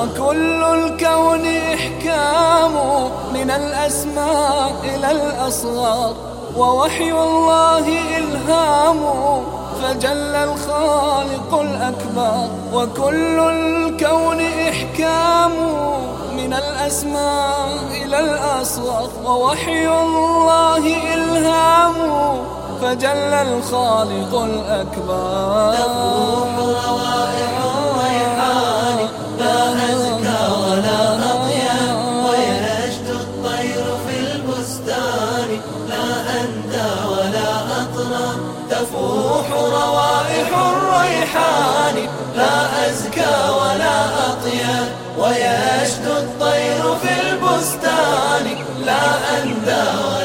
وكل الكون إحكام من الأسماء إلى الأصغار ووحي الله إلهام فجل الخالق الأكبر. وكل الكون إحكام من الأسماء إلى الأصغر ووحي الله إلهام فجل الخالق الأكبر. البستان لا أندى ولا أطرى. تفوح روائح الريحان لا أزكى ولا أطيب ويشد الطير في البستان لا أندى ولا